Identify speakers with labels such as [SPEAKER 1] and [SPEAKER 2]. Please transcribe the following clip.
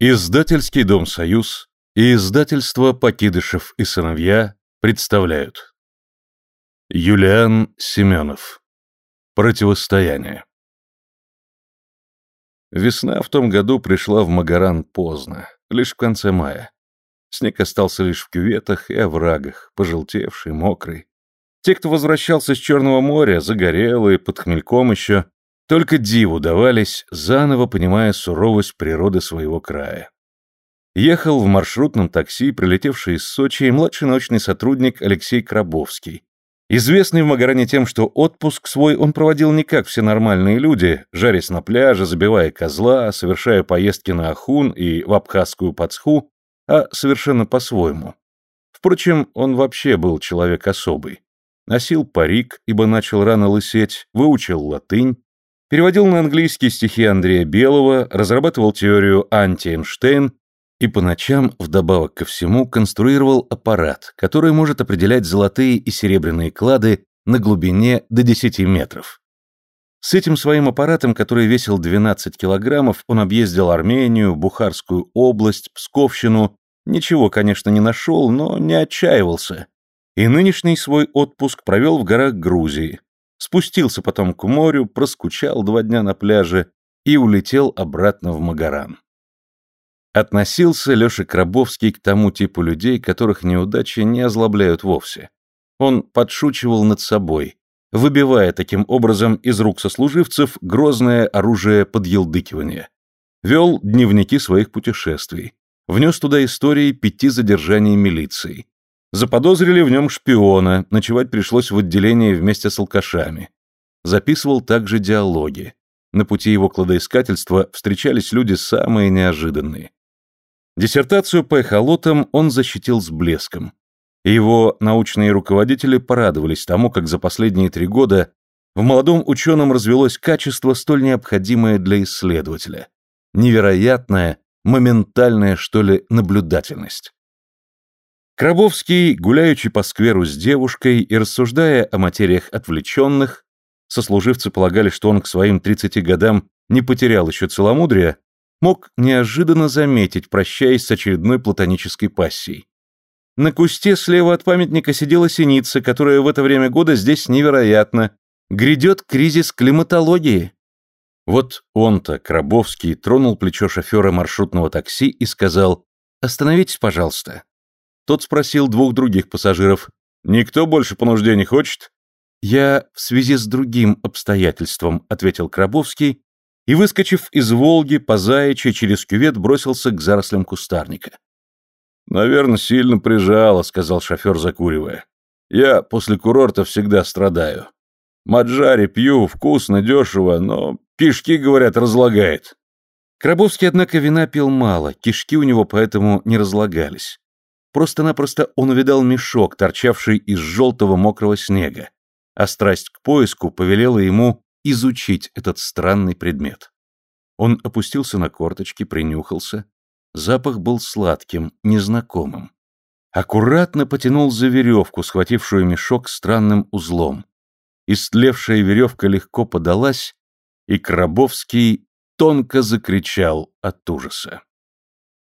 [SPEAKER 1] Издательский дом «Союз» и издательство «Покидышев и сыновья» представляют Юлиан Семенов Противостояние Весна в том году пришла в Магаран поздно, лишь в конце мая. Снег остался лишь в кюветах и оврагах, пожелтевший, мокрый. Те, кто возвращался с Черного моря, загорелые, под хмельком еще, только диву давались, заново понимая суровость природы своего края. Ехал в маршрутном такси, прилетевший из Сочи, младший научный сотрудник Алексей Крабовский. Известный в Магаране тем, что отпуск свой он проводил не как все нормальные люди, жарясь на пляже, забивая козла, совершая поездки на Ахун и в Абхазскую Пацху, а совершенно по-своему. Впрочем, он вообще был человек особый. Носил парик, ибо начал рано лысеть, выучил латынь, переводил на английский стихи Андрея Белого, разрабатывал теорию анти-Эйнштейн и по ночам, вдобавок ко всему, конструировал аппарат, который может определять золотые и серебряные клады на глубине до 10 метров. С этим своим аппаратом, который весил 12 килограммов, он объездил Армению, Бухарскую область, Псковщину, ничего, конечно, не нашел, но не отчаивался. И нынешний свой отпуск провел в горах Грузии, спустился потом к морю, проскучал два дня на пляже и улетел обратно в Магаран. Относился Леша Крабовский к тому типу людей, которых неудачи не озлобляют вовсе. Он подшучивал над собой, выбивая таким образом из рук сослуживцев грозное оружие подъелдыкивания. Вел дневники своих путешествий, внес туда истории пяти задержаний милиции, Заподозрили в нем шпиона, ночевать пришлось в отделении вместе с алкашами. Записывал также диалоги. На пути его кладоискательства встречались люди самые неожиданные. Диссертацию по эхолотам он защитил с блеском. его научные руководители порадовались тому, как за последние три года в молодом ученом развелось качество, столь необходимое для исследователя. Невероятная, моментальная, что ли, наблюдательность. Крабовский, гуляючи по скверу с девушкой и рассуждая о материях отвлеченных, сослуживцы полагали, что он к своим 30 годам не потерял еще целомудрия, мог неожиданно заметить, прощаясь с очередной платонической пассией. На кусте слева от памятника сидела синица, которая в это время года здесь невероятно. Грядет кризис климатологии. Вот он-то, Крабовский, тронул плечо шофера маршрутного такси и сказал «Остановитесь, пожалуйста». Тот спросил двух других пассажиров. «Никто больше по нужде не хочет?» «Я в связи с другим обстоятельством», — ответил Крабовский, и, выскочив из «Волги» по заячьи через кювет, бросился к зарослям кустарника. «Наверное, сильно прижало», — сказал шофер, закуривая. «Я после курорта всегда страдаю. Маджари пью, вкусно, дешево, но кишки, говорят, разлагает». Крабовский, однако, вина пил мало, кишки у него поэтому не разлагались. Просто-напросто он увидал мешок, торчавший из желтого мокрого снега, а страсть к поиску повелела ему изучить этот странный предмет. Он опустился на корточки, принюхался. Запах был сладким, незнакомым. Аккуратно потянул за веревку, схватившую мешок странным узлом. Истлевшая веревка легко подалась, и Крабовский тонко закричал от ужаса.